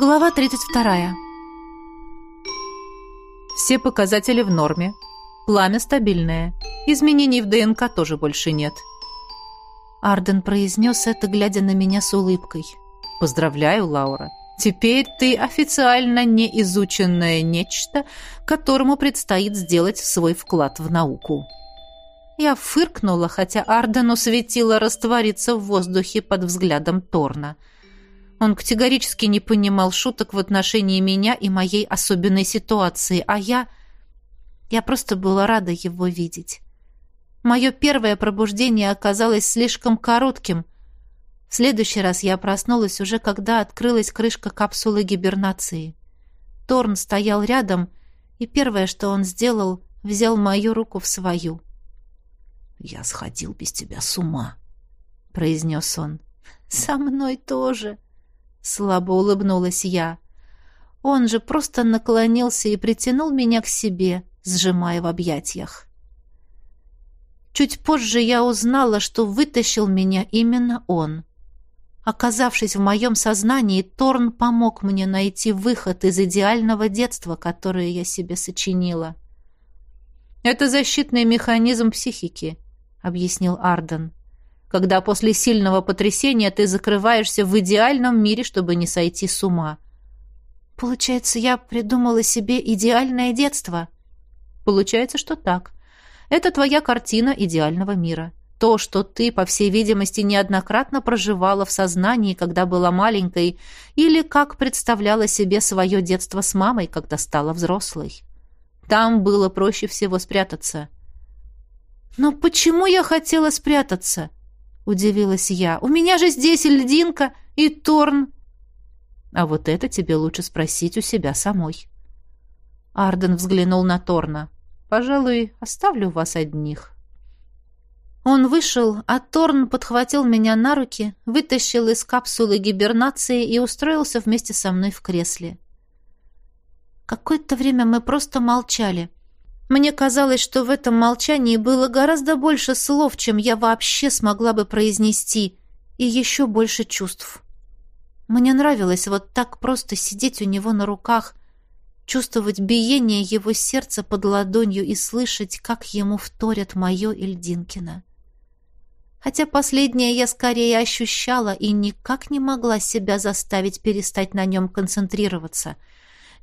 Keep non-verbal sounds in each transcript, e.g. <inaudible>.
Глава 32. Все показатели в норме. Пламя стабильное. Изменений в ДНК тоже больше нет. Арден произнес это, глядя на меня с улыбкой. «Поздравляю, Лаура. Теперь ты официально неизученное нечто, которому предстоит сделать свой вклад в науку». Я фыркнула, хотя Ардену светило раствориться в воздухе под взглядом Торна – он категорически не понимал шуток в отношении меня и моей особенной ситуации, а я... Я просто была рада его видеть. Мое первое пробуждение оказалось слишком коротким. В следующий раз я проснулась уже, когда открылась крышка капсулы гибернации. Торн стоял рядом, и первое, что он сделал, взял мою руку в свою. «Я сходил без тебя с ума», — произнес он. «Со мной тоже», Слабо улыбнулась я. Он же просто наклонился и притянул меня к себе, сжимая в объятиях. Чуть позже я узнала, что вытащил меня именно он. Оказавшись в моем сознании, Торн помог мне найти выход из идеального детства, которое я себе сочинила. «Это защитный механизм психики», — объяснил Арден когда после сильного потрясения ты закрываешься в идеальном мире, чтобы не сойти с ума. Получается, я придумала себе идеальное детство. Получается, что так. Это твоя картина идеального мира. То, что ты, по всей видимости, неоднократно проживала в сознании, когда была маленькой, или как представляла себе свое детство с мамой, когда стала взрослой. Там было проще всего спрятаться. Но почему я хотела спрятаться? Удивилась я. «У меня же здесь льдинка и Торн!» «А вот это тебе лучше спросить у себя самой». Арден взглянул на Торна. «Пожалуй, оставлю вас одних». Он вышел, а Торн подхватил меня на руки, вытащил из капсулы гибернации и устроился вместе со мной в кресле. Какое-то время мы просто молчали. Мне казалось, что в этом молчании было гораздо больше слов, чем я вообще смогла бы произнести, и еще больше чувств. Мне нравилось вот так просто сидеть у него на руках, чувствовать биение его сердца под ладонью и слышать, как ему вторят мое Ильдинкина. Хотя последнее я скорее ощущала и никак не могла себя заставить перестать на нем концентрироваться —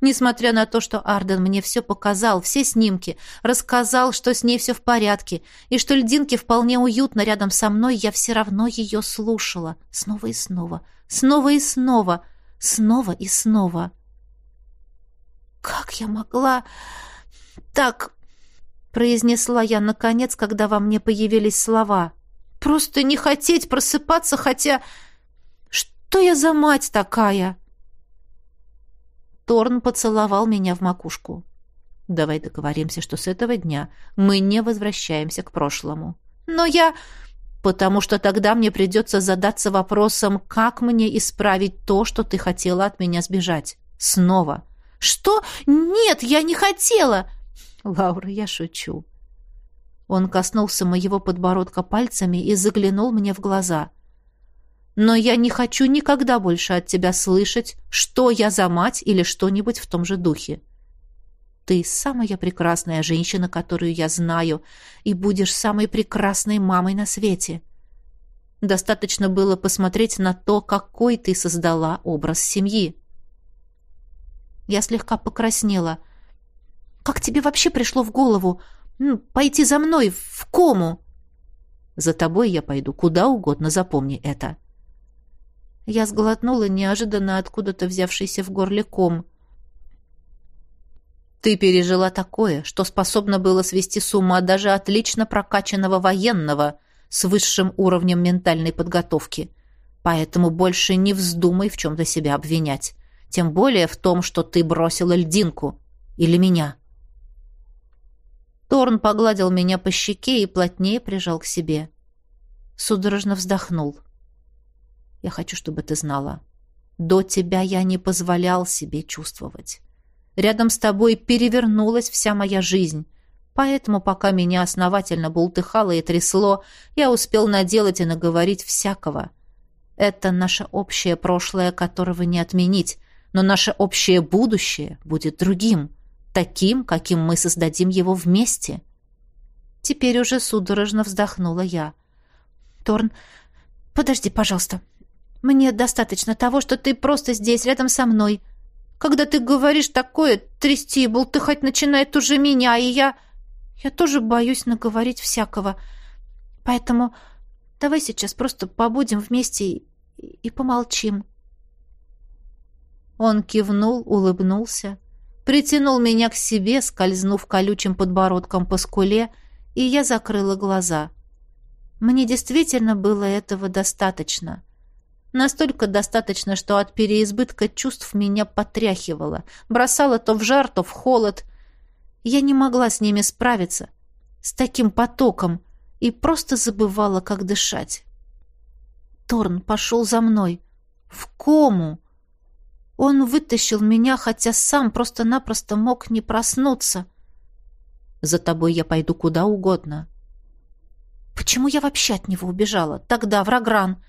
Несмотря на то, что Арден мне все показал, все снимки, рассказал, что с ней все в порядке, и что льдинке вполне уютно рядом со мной, я все равно ее слушала. Снова и снова, снова и снова, снова и снова. «Как я могла так...» — произнесла я, наконец, когда во мне появились слова. «Просто не хотеть просыпаться, хотя... Что я за мать такая?» Торн поцеловал меня в макушку. «Давай договоримся, что с этого дня мы не возвращаемся к прошлому». «Но я...» «Потому что тогда мне придется задаться вопросом, как мне исправить то, что ты хотела от меня сбежать. Снова». «Что? Нет, я не хотела!» «Лаура, я шучу». Он коснулся моего подбородка пальцами и заглянул мне в глаза но я не хочу никогда больше от тебя слышать, что я за мать или что-нибудь в том же духе. Ты самая прекрасная женщина, которую я знаю, и будешь самой прекрасной мамой на свете. Достаточно было посмотреть на то, какой ты создала образ семьи. Я слегка покраснела. Как тебе вообще пришло в голову пойти за мной в кому? За тобой я пойду куда угодно, запомни это. Я сглотнула неожиданно откуда-то взявшийся в горле ком. «Ты пережила такое, что способно было свести с ума даже отлично прокачанного военного с высшим уровнем ментальной подготовки. Поэтому больше не вздумай в чем-то себя обвинять. Тем более в том, что ты бросила льдинку. Или меня». Торн погладил меня по щеке и плотнее прижал к себе. Судорожно вздохнул. Я хочу, чтобы ты знала. До тебя я не позволял себе чувствовать. Рядом с тобой перевернулась вся моя жизнь. Поэтому, пока меня основательно бултыхало и трясло, я успел наделать и наговорить всякого. Это наше общее прошлое, которого не отменить, но наше общее будущее будет другим, таким, каким мы создадим его вместе. Теперь уже судорожно вздохнула я. Торн, подожди, пожалуйста. Мне достаточно того, что ты просто здесь, рядом со мной. Когда ты говоришь такое, трясти и болтыхать начинает уже меня, и я... Я тоже боюсь наговорить всякого. Поэтому давай сейчас просто побудем вместе и, и помолчим. Он кивнул, улыбнулся, притянул меня к себе, скользнув колючим подбородком по скуле, и я закрыла глаза. Мне действительно было этого достаточно. Настолько достаточно, что от переизбытка чувств меня потряхивало, бросало то в жар, то в холод. Я не могла с ними справиться, с таким потоком, и просто забывала, как дышать. Торн пошел за мной. В кому? Он вытащил меня, хотя сам просто-напросто мог не проснуться. За тобой я пойду куда угодно. Почему я вообще от него убежала? Тогда, в Рагран.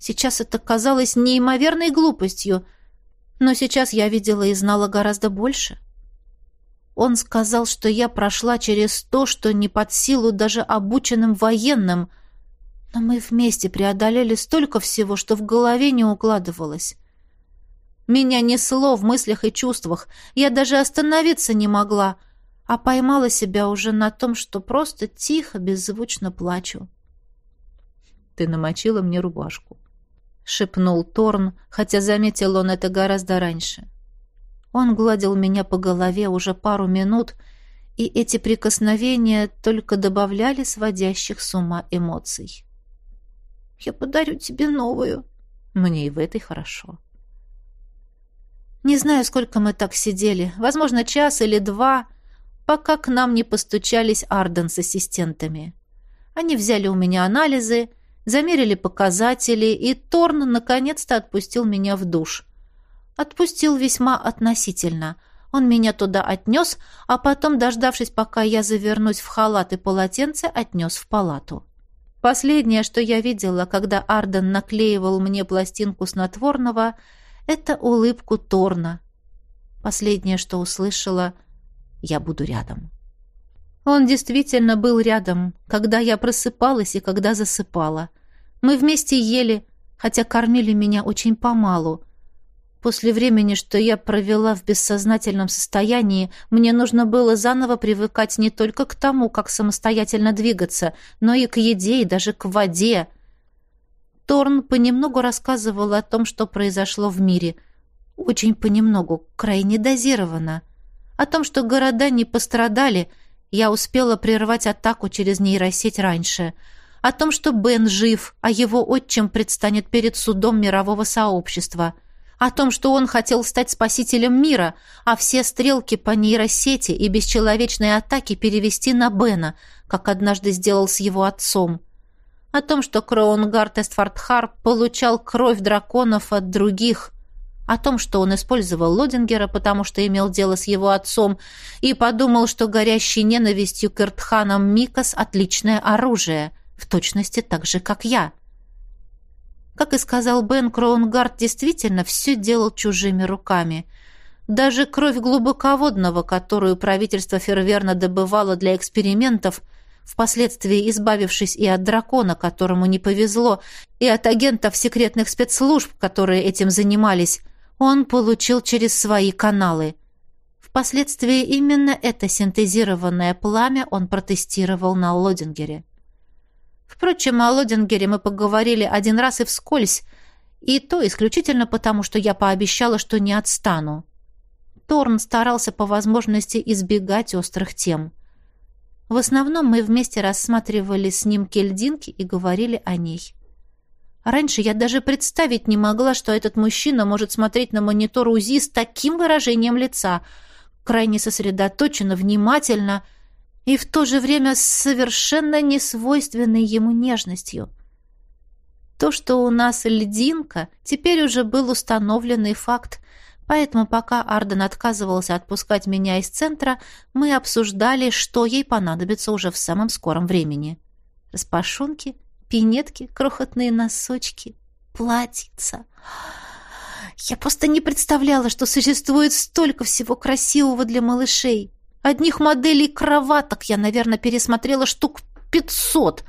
Сейчас это казалось неимоверной глупостью, но сейчас я видела и знала гораздо больше. Он сказал, что я прошла через то, что не под силу даже обученным военным, но мы вместе преодолели столько всего, что в голове не укладывалось. Меня несло в мыслях и чувствах, я даже остановиться не могла, а поймала себя уже на том, что просто тихо, беззвучно плачу. «Ты намочила мне рубашку», — шепнул Торн, хотя заметил он это гораздо раньше. Он гладил меня по голове уже пару минут, и эти прикосновения только добавляли сводящих с ума эмоций. «Я подарю тебе новую». Мне и в этой хорошо. Не знаю, сколько мы так сидели, возможно, час или два, пока к нам не постучались Арден с ассистентами. Они взяли у меня анализы, замерили показатели, и Торн наконец-то отпустил меня в душ. Отпустил весьма относительно. Он меня туда отнес, а потом, дождавшись, пока я завернусь в халат и полотенце, отнес в палату. Последнее, что я видела, когда Арден наклеивал мне пластинку снотворного, это улыбку Торна. Последнее, что услышала, я буду рядом. Он действительно был рядом, когда я просыпалась и когда засыпала. Мы вместе ели, хотя кормили меня очень помалу. После времени, что я провела в бессознательном состоянии, мне нужно было заново привыкать не только к тому, как самостоятельно двигаться, но и к еде и даже к воде. Торн понемногу рассказывал о том, что произошло в мире. Очень понемногу, крайне дозированно. О том, что города не пострадали, я успела прервать атаку через нейросеть раньше. О том, что Бен жив, а его отчим предстанет перед судом мирового сообщества. О том, что он хотел стать спасителем мира, а все стрелки по нейросети и бесчеловечной атаки перевести на Бена, как однажды сделал с его отцом. О том, что Кроунгард Эстфордхар получал кровь драконов от других – о том, что он использовал Лодингера, потому что имел дело с его отцом, и подумал, что горящий ненавистью к Иртханам Микас — отличное оружие, в точности так же, как я. Как и сказал Бен, Кроунгард действительно все делал чужими руками. Даже кровь глубоководного, которую правительство Ферверна добывало для экспериментов — впоследствии избавившись и от дракона, которому не повезло, и от агентов секретных спецслужб, которые этим занимались, он получил через свои каналы. Впоследствии именно это синтезированное пламя он протестировал на Лодингере. Впрочем, о Лодингере мы поговорили один раз и вскользь, и то исключительно потому, что я пообещала, что не отстану. Торн старался по возможности избегать острых тем. В основном мы вместе рассматривали снимки льдинки и говорили о ней. Раньше я даже представить не могла, что этот мужчина может смотреть на монитор УЗИ с таким выражением лица, крайне сосредоточенно, внимательно и в то же время с совершенно несвойственной ему нежностью. То, что у нас льдинка, теперь уже был установленный факт, поэтому пока Арден отказывался отпускать меня из центра, мы обсуждали, что ей понадобится уже в самом скором времени. Распашонки — пинетки, крохотные носочки, платьица. Я просто не представляла, что существует столько всего красивого для малышей. Одних моделей кроваток я, наверное, пересмотрела штук пятьсот.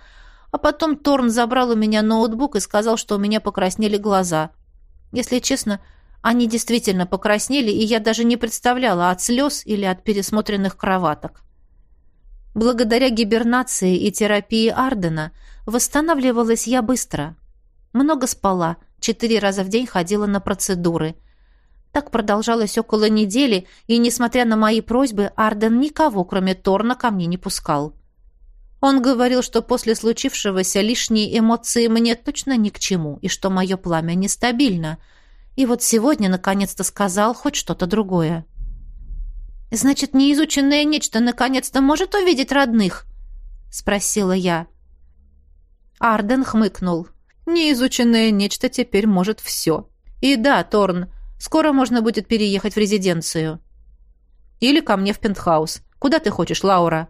А потом Торн забрал у меня ноутбук и сказал, что у меня покраснели глаза. Если честно, они действительно покраснели, и я даже не представляла, от слез или от пересмотренных кроваток. Благодаря гибернации и терапии Ардена восстанавливалась я быстро. Много спала, четыре раза в день ходила на процедуры. Так продолжалось около недели, и, несмотря на мои просьбы, Арден никого, кроме Торна, ко мне не пускал. Он говорил, что после случившегося лишние эмоции мне точно ни к чему, и что мое пламя нестабильно. И вот сегодня наконец-то сказал хоть что-то другое. «Значит, неизученное нечто наконец-то может увидеть родных?» — спросила я. Арден хмыкнул. «Неизученное нечто теперь может все. И да, Торн, скоро можно будет переехать в резиденцию. Или ко мне в пентхаус. Куда ты хочешь, Лаура?»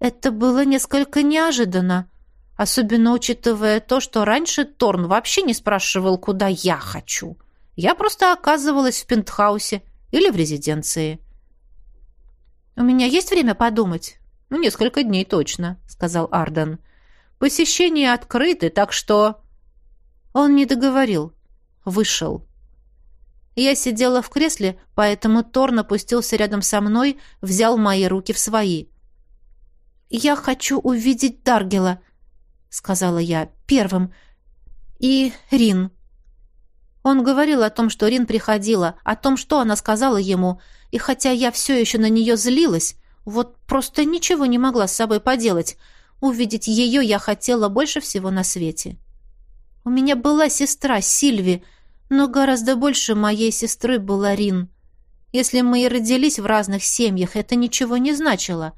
Это было несколько неожиданно, особенно учитывая то, что раньше Торн вообще не спрашивал, куда я хочу. Я просто оказывалась в пентхаусе или в резиденции. «У меня есть время подумать?» «Ну, несколько дней точно», — сказал Арден. «Посещения открыты, так что...» Он не договорил. Вышел. Я сидела в кресле, поэтому Тор напустился рядом со мной, взял мои руки в свои. «Я хочу увидеть Даргела», — сказала я первым. «И Рин». Он говорил о том, что Рин приходила, о том, что она сказала ему, и хотя я все еще на нее злилась, вот просто ничего не могла с собой поделать, увидеть ее я хотела больше всего на свете. У меня была сестра Сильви, но гораздо больше моей сестры была Рин. Если мы и родились в разных семьях, это ничего не значило.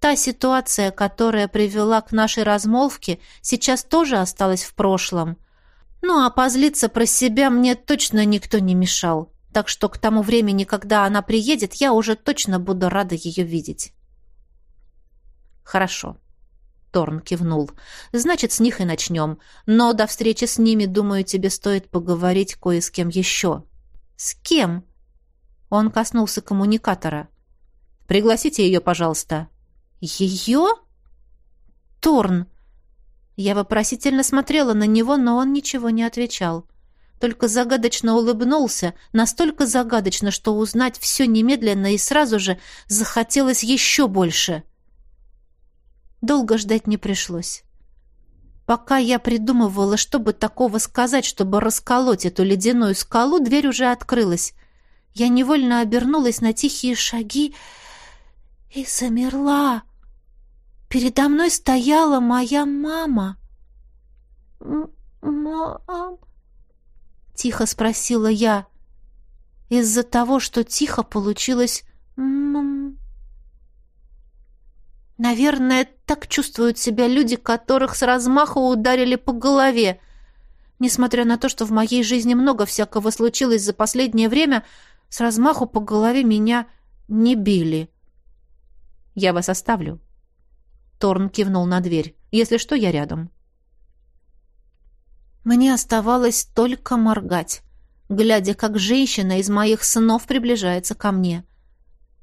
Та ситуация, которая привела к нашей размолвке, сейчас тоже осталась в прошлом. Ну а позлиться про себя мне точно никто не мешал. Так что к тому времени, когда она приедет, я уже точно буду рада ее видеть. Хорошо. Торн кивнул. Значит, с них и начнем. Но до встречи с ними, думаю, тебе стоит поговорить кое с кем еще. С кем? Он коснулся коммуникатора. Пригласите ее, пожалуйста. Ее? Торн, я вопросительно смотрела на него, но он ничего не отвечал. Только загадочно улыбнулся, настолько загадочно, что узнать все немедленно и сразу же захотелось еще больше. Долго ждать не пришлось. Пока я придумывала, чтобы такого сказать, чтобы расколоть эту ледяную скалу, дверь уже открылась. Я невольно обернулась на тихие шаги и замерла. Передо мной стояла моя мама. «Мам?» — тихо спросила я. Из-за того, что тихо получилось «мам». Наверное, так чувствуют себя люди, которых с размаху ударили по голове. Несмотря на то, что в моей жизни много всякого случилось за последнее время, с размаху по голове меня не били. «Я вас оставлю», Торн кивнул на дверь. «Если что, я рядом». Мне оставалось только моргать, глядя, как женщина из моих снов приближается ко мне.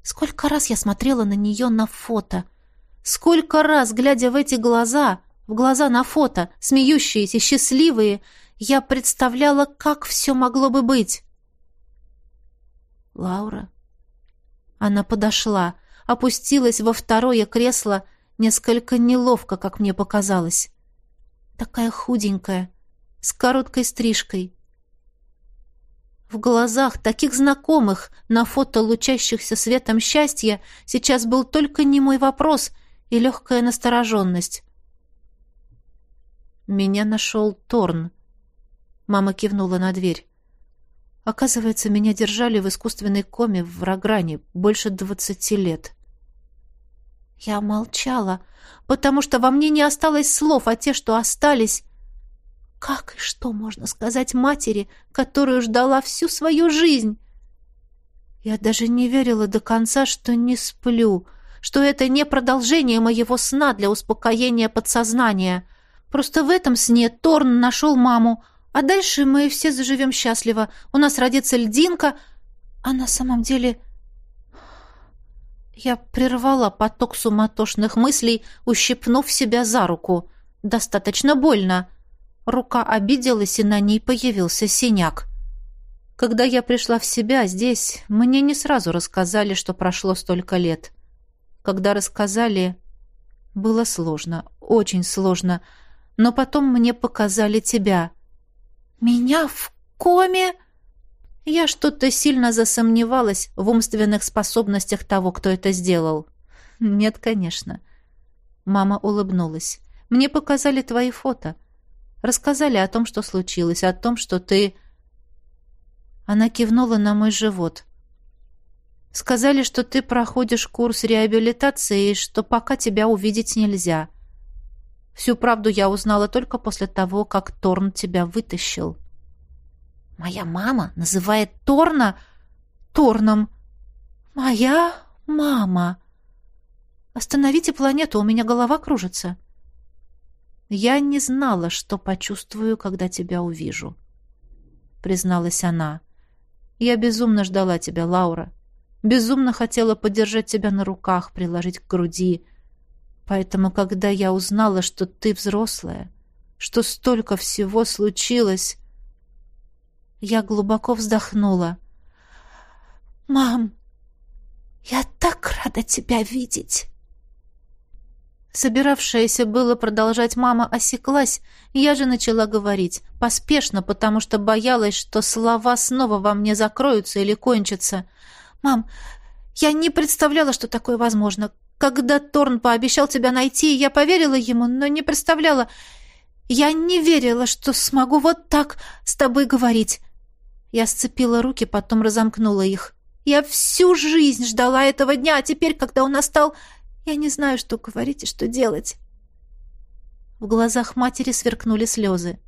Сколько раз я смотрела на нее на фото. Сколько раз, глядя в эти глаза, в глаза на фото, смеющиеся, счастливые, я представляла, как все могло бы быть. Лаура. Она подошла, опустилась во второе кресло Несколько неловко, как мне показалось. Такая худенькая, с короткой стрижкой. В глазах таких знакомых, на фото лучащихся светом счастья, сейчас был только не мой вопрос и легкая настороженность. «Меня нашел Торн», — мама кивнула на дверь. «Оказывается, меня держали в искусственной коме в Рогране больше двадцати лет». Я молчала, потому что во мне не осталось слов, а те, что остались... Как и что можно сказать матери, которую ждала всю свою жизнь? Я даже не верила до конца, что не сплю, что это не продолжение моего сна для успокоения подсознания. Просто в этом сне Торн нашел маму, А дальше мы все заживем счастливо. У нас родится льдинка, а на самом деле... Я прервала поток суматошных мыслей, ущипнув себя за руку. Достаточно больно. Рука обиделась, и на ней появился синяк. Когда я пришла в себя здесь, мне не сразу рассказали, что прошло столько лет. Когда рассказали, было сложно, очень сложно, но потом мне показали тебя. Меня в коме? Я что-то сильно засомневалась в умственных способностях того, кто это сделал. Нет, конечно. Мама улыбнулась. Мне показали твои фото. Рассказали о том, что случилось, о том, что ты... Она кивнула на мой живот. Сказали, что ты проходишь курс реабилитации и что пока тебя увидеть нельзя. Всю правду я узнала только после того, как Торн тебя вытащил. Моя мама называет Торна Торном. Моя мама. Остановите планету, у меня голова кружится. Я не знала, что почувствую, когда тебя увижу, призналась она. Я безумно ждала тебя, Лаура. Безумно хотела подержать тебя на руках, приложить к груди. Поэтому, когда я узнала, что ты взрослая, что столько всего случилось, я глубоко вздохнула. «Мам, я так рада тебя видеть!» Собиравшаяся было продолжать мама осеклась, я же начала говорить, поспешно, потому что боялась, что слова снова во мне закроются или кончатся. «Мам, я не представляла, что такое возможно. Когда Торн пообещал тебя найти, я поверила ему, но не представляла... Я не верила, что смогу вот так с тобой говорить. Я сцепила руки, потом разомкнула их. Я всю жизнь ждала этого дня, а теперь, когда он настал, я не знаю, что говорить и что делать. В глазах матери сверкнули слезы.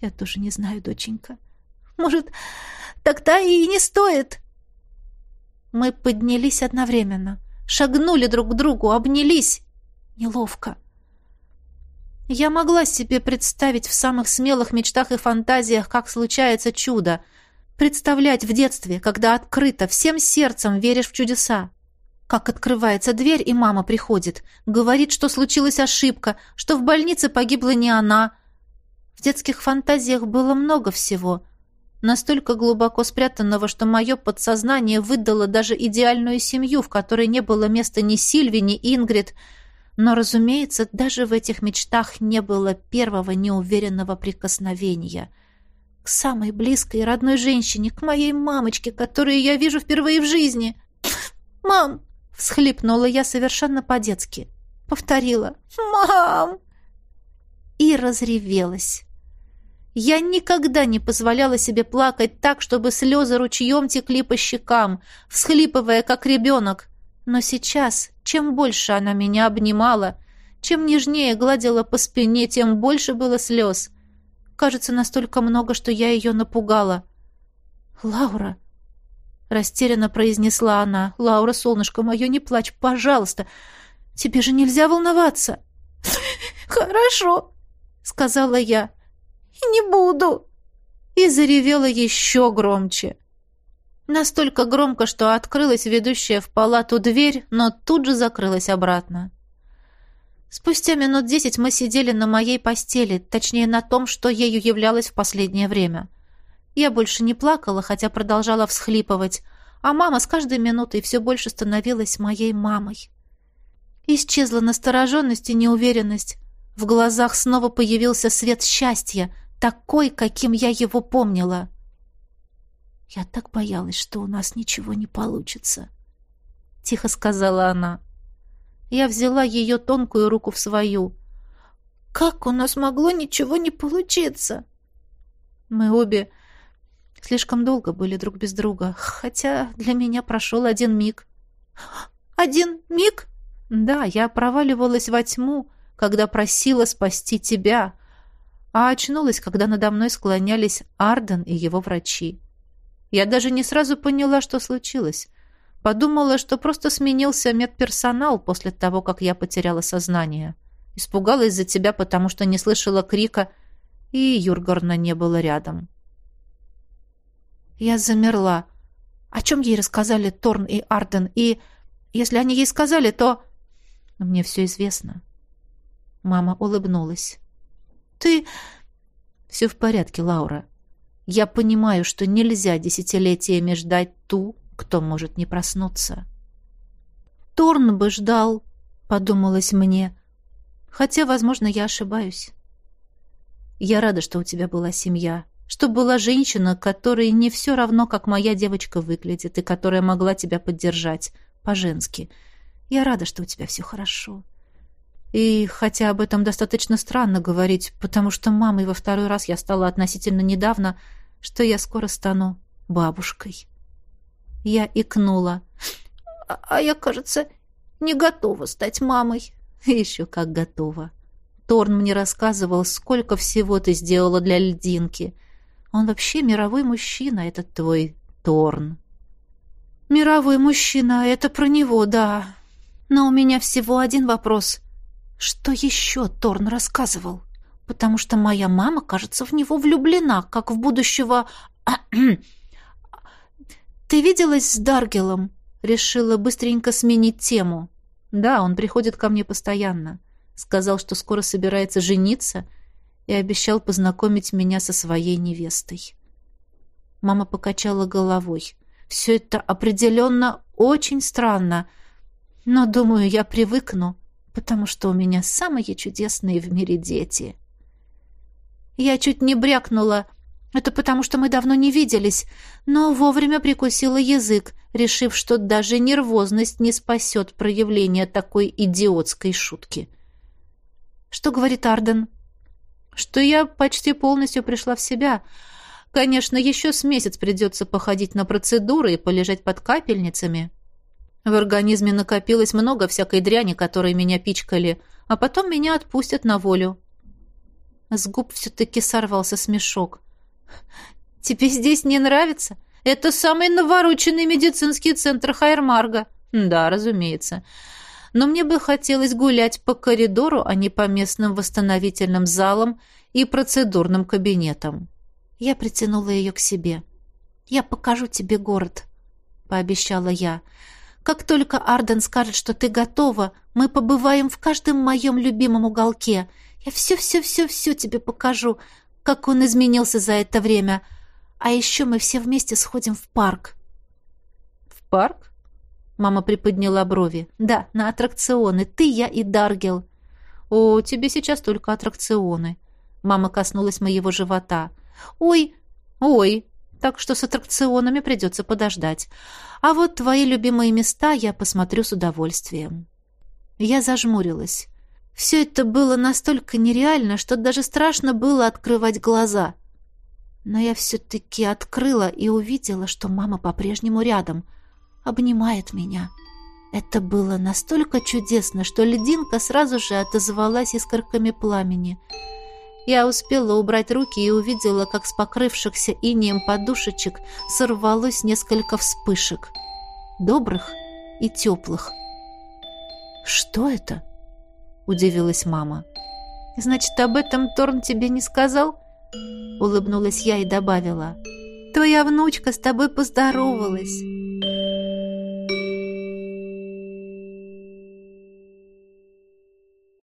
Я тоже не знаю, доченька. Может, тогда и не стоит. Мы поднялись одновременно, шагнули друг к другу, обнялись. Неловко. Я могла себе представить в самых смелых мечтах и фантазиях, как случается чудо — Представлять в детстве, когда открыто, всем сердцем веришь в чудеса. Как открывается дверь, и мама приходит. Говорит, что случилась ошибка, что в больнице погибла не она. В детских фантазиях было много всего. Настолько глубоко спрятанного, что мое подсознание выдало даже идеальную семью, в которой не было места ни Сильви, ни Ингрид. Но, разумеется, даже в этих мечтах не было первого неуверенного прикосновения — к самой близкой и родной женщине, к моей мамочке, которую я вижу впервые в жизни. «Мам!» — всхлипнула я совершенно по-детски. Повторила «Мам!» и разревелась. Я никогда не позволяла себе плакать так, чтобы слезы ручьем текли по щекам, всхлипывая, как ребенок. Но сейчас, чем больше она меня обнимала, чем нежнее гладила по спине, тем больше было слез. Кажется, настолько много, что я ее напугала. «Лаура!» — растерянно произнесла она. «Лаура, солнышко мое, не плачь, пожалуйста! Тебе же нельзя волноваться!» «Хорошо!» — сказала я. «Не буду!» И заревела еще громче. Настолько громко, что открылась ведущая в палату дверь, но тут же закрылась обратно. Спустя минут десять мы сидели на моей постели, точнее на том, что ею являлось в последнее время. Я больше не плакала, хотя продолжала всхлипывать, а мама с каждой минутой все больше становилась моей мамой. Исчезла настороженность и неуверенность. В глазах снова появился свет счастья, такой, каким я его помнила. «Я так боялась, что у нас ничего не получится», — тихо сказала она. Я взяла ее тонкую руку в свою. «Как у нас могло ничего не получиться?» Мы обе слишком долго были друг без друга, хотя для меня прошел один миг. «Один миг?» «Да, я проваливалась во тьму, когда просила спасти тебя, а очнулась, когда надо мной склонялись Арден и его врачи. Я даже не сразу поняла, что случилось. Подумала, что просто сменился медперсонал после того, как я потеряла сознание. Испугалась за тебя, потому что не слышала крика, и Юргорна не было рядом. Я замерла. О чем ей рассказали Торн и Арден? И если они ей сказали, то... Мне все известно. Мама улыбнулась. Ты... Все в порядке, Лаура. Я понимаю, что нельзя десятилетиями ждать ту, кто может не проснуться. Торн бы ждал, подумалось мне. Хотя, возможно, я ошибаюсь. Я рада, что у тебя была семья, что была женщина, которой не все равно, как моя девочка выглядит, и которая могла тебя поддержать по-женски. Я рада, что у тебя все хорошо. И хотя об этом достаточно странно говорить, потому что мамой во второй раз я стала относительно недавно, что я скоро стану бабушкой. Я икнула. «А, а я, кажется, не готова стать мамой». <laughs> «Еще как готова». Торн мне рассказывал, сколько всего ты сделала для льдинки. Он вообще мировой мужчина, этот твой Торн. Мировой мужчина, это про него, да. Но у меня всего один вопрос. Что еще Торн рассказывал? Потому что моя мама, кажется, в него влюблена, как в будущего... <clears throat> Ты виделась с Даргелом? Решила быстренько сменить тему. Да, он приходит ко мне постоянно. Сказал, что скоро собирается жениться и обещал познакомить меня со своей невестой. Мама покачала головой. Все это определенно очень странно, но, думаю, я привыкну, потому что у меня самые чудесные в мире дети. Я чуть не брякнула. Это потому, что мы давно не виделись, но вовремя прикусила язык, решив, что даже нервозность не спасет проявление такой идиотской шутки. — что говорит Арден? Что я почти полностью пришла в себя. Конечно, еще с месяц придется походить на процедуры и полежать под капельницами. В организме накопилось много всякой дряни, которой меня пичкали, а потом меня отпустят на волю. С губ все-таки сорвался смешок. «Тебе здесь не нравится? Это самый навороченный медицинский центр Хайермарга». «Да, разумеется но мне бы хотелось гулять по коридору, а не по местным восстановительным залам и процедурным кабинетам. Я притянула ее к себе. «Я покажу тебе город», — пообещала я. «Как только Арден скажет, что ты готова, мы побываем в каждом моем любимом уголке. Я все-все-все-все тебе покажу, как он изменился за это время. А еще мы все вместе сходим в парк». «В парк?» Мама приподняла брови. «Да, на аттракционы. Ты, я и Даргел». «О, тебе сейчас только аттракционы». Мама коснулась моего живота. «Ой, ой, так что с аттракционами придется подождать. А вот твои любимые места я посмотрю с удовольствием». Я зажмурилась. Все это было настолько нереально, что даже страшно было открывать глаза. Но я все-таки открыла и увидела, что мама по-прежнему рядом — обнимает меня. Это было настолько чудесно, что льдинка сразу же отозвалась искорками пламени. Я успела убрать руки и увидела, как с покрывшихся инеем подушечек сорвалось несколько вспышек. Добрых и теплых. «Что это?» — удивилась мама. «Значит, об этом Торн тебе не сказал?» Улыбнулась я и добавила. «Твоя внучка с тобой поздоровалась».